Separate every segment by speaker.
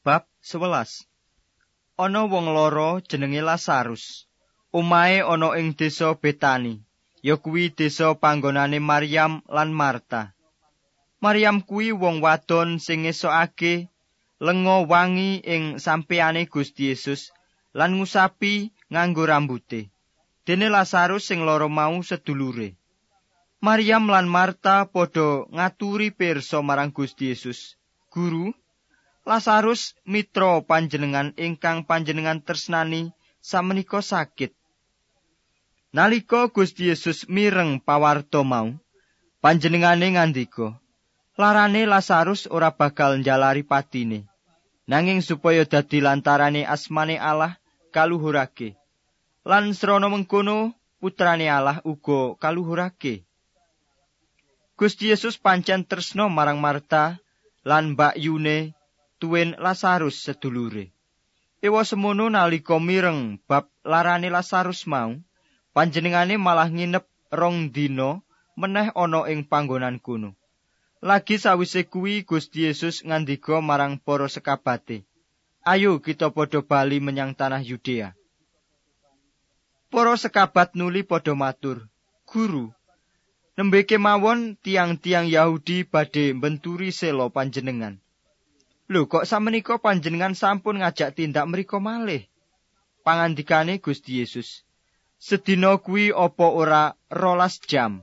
Speaker 1: Bab 11 Ana wong loro jenenge Lazarus. Omahe ana ing desa Betani, ya kuwi desa panggonane Maryam lan Marta. Maryam kuwi wong wadon sing esokake lenga wangi ing sampeyane Gusti Yesus lan ngusapi nganggo rambute. Dene Lazarus sing loro mau sedulure. Maryam lan Marta padha ngaturi pirsa marang Gusti Yesus. Guru, Lazarus mitra panjenengan ingkang panjenengan tresnani samenika sakit. Nalika Gusti Yesus mireng pawarto mau, panjenengane ngandika, "Larane Lazarus ora bakal njalari patine, nanging supaya dadi lantarane asmane Allah kaluhurake. Lan srana mengkono putrane Allah uga kaluhurake." Gusti Yesus pancen tresno marang Marta lan Mbak Yune tuwin Lazarus sedulure. Ewa semono nalika mireng bab larane Lazarus mau, panjenengane malah nginep rong dina meneh ana ing panggonan kuno. Lagi sawise kuwi Gusti Yesus ngandika marang para sekabate, "Ayo kita padha bali menyang tanah Yudea." Para sekabat nuli padha matur, "Guru, nembe kemawon tiang-tiang Yahudi badhe mbenturi selo panjenengan." Lho kok samenika panjenengan sampun ngajak tindak mriku malih? Pangandikane Gusti Yesus. Sedina kuwi apa ora rolas jam?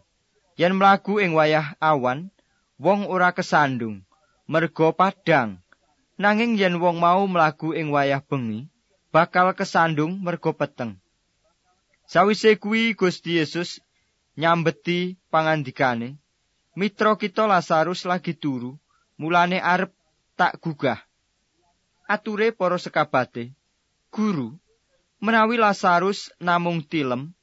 Speaker 1: Yen mlaku ing wayah awan, wong ora kesandung, merga padang. Nanging yen wong mau mlaku ing wayah bengi, bakal kesandung merga peteng. Sawise kuwi Gusti Yesus nyambeti pangandikane, mitra kita Lazarus lagi turu, mulane arep tak gugah. Ature para sekabate, Guru, menawi Lazarus namung tilem,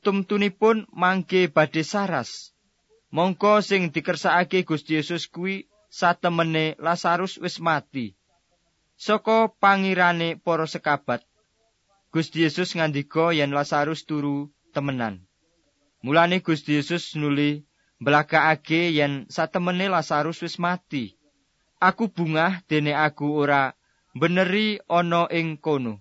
Speaker 1: tumtunipun mangke badhe saras. Mongko sing dikersakake Gusti Yesus kuwi satemene Lazarus wis mati. Saka pangirane para sekabat, Gusti Yesus ngandika yen Lazarus turu temenan. Mulane Gusti Yesus nuli mblakakake yen satemene Lazarus wis mati. Aku bungah dene aku ora beneri ana ing kono.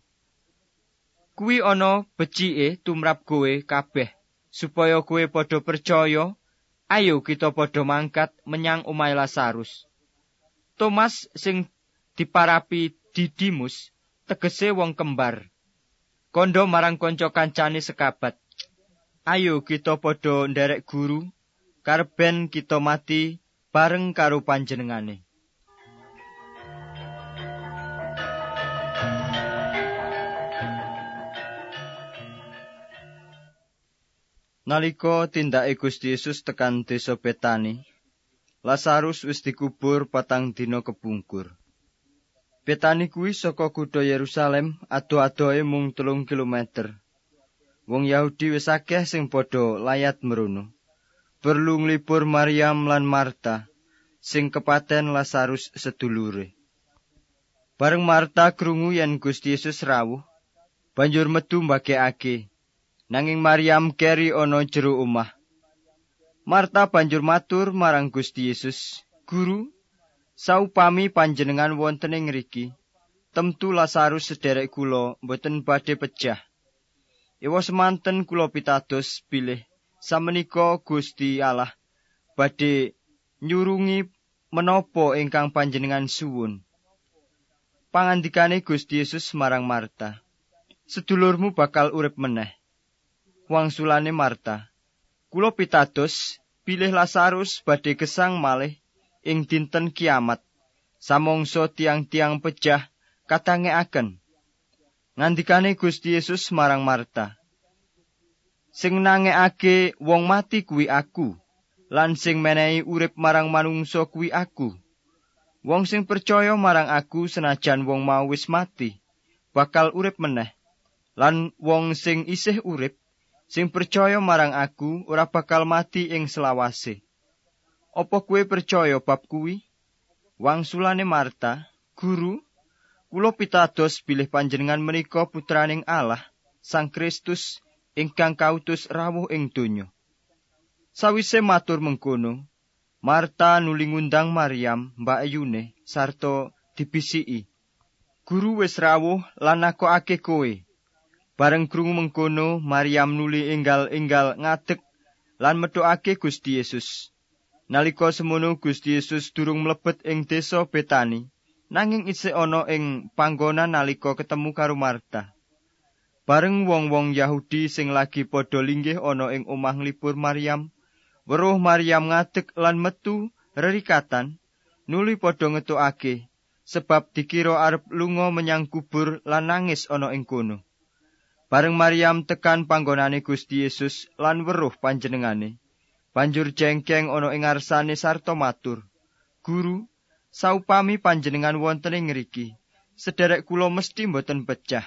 Speaker 1: Kuwi ana becike tumrap kowe kabeh supaya kowe padha percaya. Ayo kita padha mangkat menyang omahe Lazarus. Thomas sing diparapi Didimus tegese wong kembar. Kondo marang kanca kancane sekabat. Ayo kita padha nderek guru karben kita mati bareng karo panjenengane. Nalika tindake Gusti Yesus tekan desa Betani, Lazarus wis dikubur patang dina kepungkur. Betani kuwi saka kutha Yerusalem ado-adoe mung telung kilometer. Wong Yahudi wis akeh sing padha layat merono. Perlu nglipur Maryam lan Marta sing kepaten Lazarus sedulure. Bareng Marta krungu yen Gusti Yesus rawuh, banjur metu mbagekake nanging Maryam keri ana jero omah. Marta banjur matur marang Gusti Yesus, "Guru, saupami panjenengan wonten ing ngriki, temtu Lazarus sederek kula mboten badhe pecah. Ewa semanten kula pitados bilih samenika Gusti Allah badhe nyurungi menapa ingkang panjenengan suwun." Pangandikane Gusti Yesus marang Marta, "Sedulurmu bakal urip meneh." Wangsulane Marta. Kulo pitados pilih Lazarus badhe gesang malih ing dinten kiamat. Samongso tiang-tiang pejah katangekaken. Ngandikane Gusti Yesus marang Marta. Sing nangekake wong mati kuwi aku, lan sing menehi urip marang manungsa kuwi aku. Wong sing percaya marang aku senajan wong mau wis mati, bakal urip meneh. Lan wong sing isih urip sing percaya marang aku ora bakal mati ing selawase. Apa kue percaya bab kuwi? Wangsulane Marta, Guru, kula pitados bilih panjenengan menika putraning Allah, Sang Kristus ingkang kautus rawuh ing donya. Sawise matur mengkono, Marta nuli ngundang Maryam, Mbak Ayune, sarta dibisiki, Guru wis rawuh lan nakokake kowe. Bareng krungu mengkono, Maryam nuli enggal-enggal ngadeg lan medhokake Gusti Yesus. Nalika semono Gusti Yesus durung mlebet ing desa Betani, nanging isih ana ing panggonan nalika ketemu karo Marta. Bareng wong-wong Yahudi sing lagi padha linggih ana ing omah nglipur Maryam, weruh Maryam ngadeg lan metu rerikatan, nuli padha ngetokake sebab dikira arep lunga menyang kubur lan nangis ana ing kono. Bareng Maryam tekan panggonane Gusti Yesus lan weruh panjenengane. Banjur jengkeng ana ing ngarsane sarta matur, "Guru, saupami panjenengan wonten ing ngriki, sederek kula mesti mboten pecah."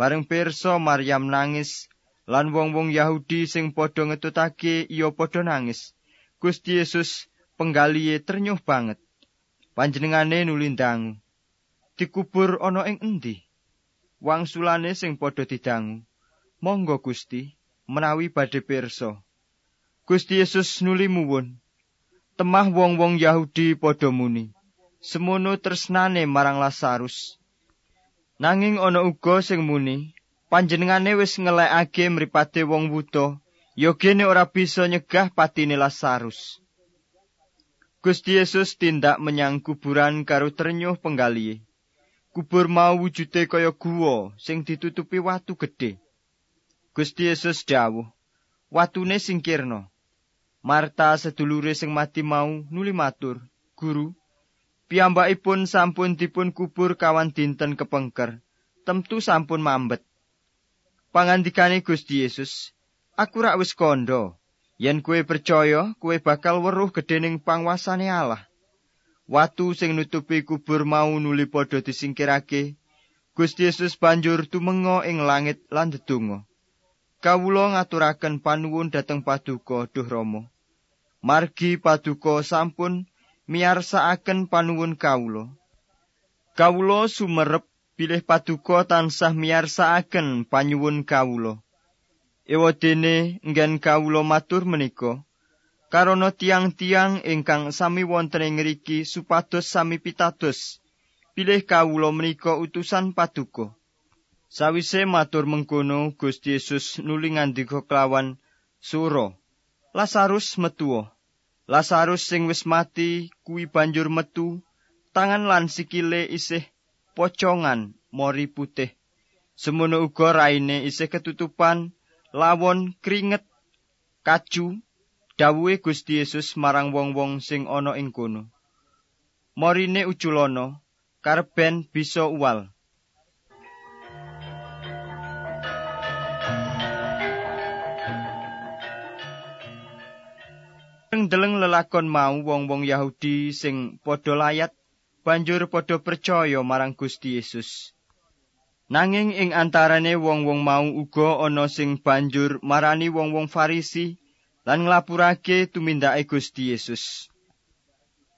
Speaker 1: Bareng pirsa Maryam nangis lan wong-wong Yahudi sing padha ngetutake iya padha nangis. Gusti Yesus penggalihe ternyuh banget. Panjenengane nuli ndangu. Dikubur ana ing endi? Wangsulane sing padha didangu. Monggo Gusti, menawi badhe pirsa. Gusti Yesus nuli muwun. Temah wong-wong Yahudi padha muni. Semono tresnane marang Lazarus. Nanging ana uga sing muni, panjenengane wis ngelekake mripate wong wuta, yogene ora bisa nyegah patine Lazarus. Gusti Yesus tindak menyang kuburan karo ternyuh penggalihe. Kubur mau wujude kaya guwa sing ditutupi watu gedhe. Gusti Yesus dawuh, "Watune singkirna." Marta sedulure sing mati mau nuli matur, "Guru, piyambakipun sampun dipun kubur kawan dinten kepengker, temtu sampun mambet." Pangandikane Gusti Yesus, "Aku rak wis kandha, yen kowe percaya, kowe bakal weruh gedhening pangwasane Allah." Watu sing nutupi kubur mau nuli padha disingkirake. Gusti Yesus banjur tumenga ing langit lan ndedonga. Kawula ngaturaken panuwun dhateng Paduka Duh Rama. Margi Paduka sampun miyarsakaken panuwun kawula. Kawula sumerep pilih Paduka tansah miyarsakaken panyuwun kawula. Ewadene nggen kawula matur menika karono tiang-tiang ingkang sami wonten ing ngriki supados sami pitados pilih kawula menika utusan paduka. Sawise matur mengkono Gusti Yesus nuli ngandika kelawan sura Lazarus metu Lazarus sing wis mati kuwi banjur metu tangan lan sikile isih pocongan mori putih. Semono uga raine isih ketutupan lawon keringet kaju dawuhe Gusti Yesus marang wong-wong sing ana ing kono. Morine uculana karben bisa uwal. Deleng lelakon mau wong-wong Yahudi sing padha layat banjur padha percaya marang Gusti Yesus. Nanging ing antarane wong-wong mau uga ana sing banjur marani wong-wong Farisi lan nglapurake tumindake Gusti Yesus.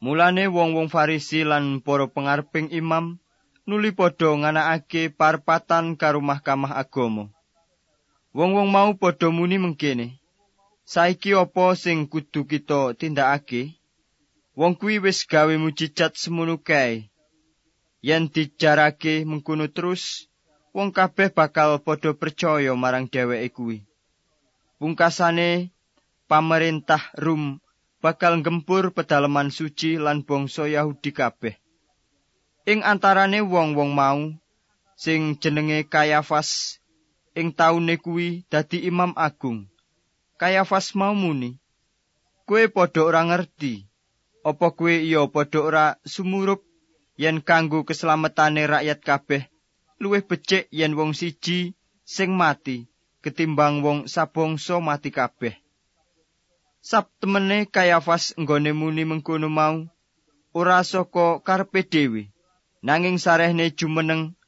Speaker 1: Mulane wong-wong Farisi lan para pengarping imam nuli padha nganakake parpatan karo Mahkamah Agama. Wong-wong mau padha muni mengkene, saiki apa sing kudu kita tindakake? Wong kuwi wis gawe mujijat semono kae. Yen dijarake mengkono terus, wong kabeh bakal padha percaya marang dheweke kuwi. Pungkasane pamerintah Rum bakal gempur pedalaman suci lan bangsa Yahudi kabeh. Ing antarane wong-wong mau sing jenenge Kayafas ing taune kuwi dadi imam agung. Kayafas mau muni, "Kowe padha ora ngerti apa kowe iya padha ora sumurup yen kanggo keslametane rakyat kabeh luwih becik yen wong siji sing mati ketimbang wong sabangsa mati kabeh." Sabtemene Kayafas nggone muni mengkono mau ora saka karepe dhewe. Nanging sarehne jumeneng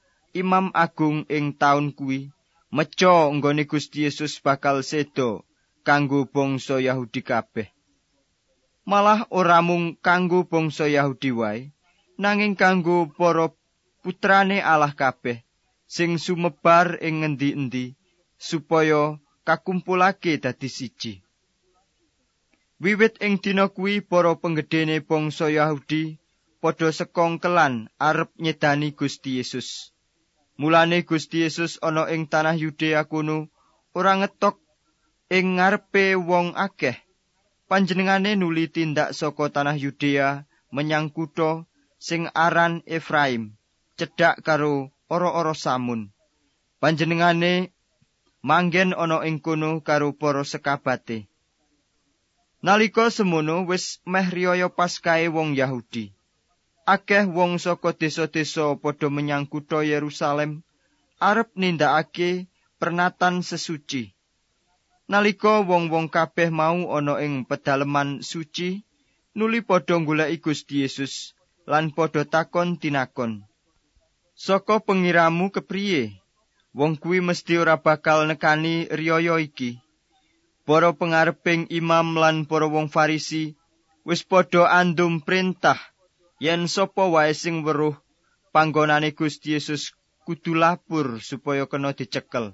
Speaker 1: Imam Agung ing taun kuwi meca nggone Gusti Yesus bakal sedo kanggo bangsa Yahudi kabeh. Malah ora mung kanggo bangsa Yahudi wae nanging kanggo para putrane Allah kabeh sing sumebar ing ngendi-endi supaya kakumpulake dadi siji Wiwit ing dina kuwi para penggedene bangsa Yahudi padha sekongkelan arep nyedani Gusti Yesus. Mulane Gusti Yesus ana ing tanah Yudea kuno ora ngetok ing ngarepe wong akeh. Panjenengane nuli tindak saka tanah Yudea menyang kutha sing aran Efraim, cedhak karo ora-ora samun. Panjenengane manggen ana ing kono karo para sekabate. Nalika semono wis meh riyaya Paskae wong Yahudi. Akeh wong saka desa-desa padha menyang kutha Yerusalem arep nindakake pernatan sesuci. Nalika wong-wong kabeh mau ana ing pedaleman suci, nuli padha goleki Gusti Yesus lan padha takon tinakon. Saka pengiramu kepriye? Wong kuwi mesti ora bakal nekani riyaya iki. Para pengareping imam lan para wong Farisi wis padha andum perintah yen sapa wae sing weruh panggonane Gusti Yesus kudu lapur supaya kena dicekel.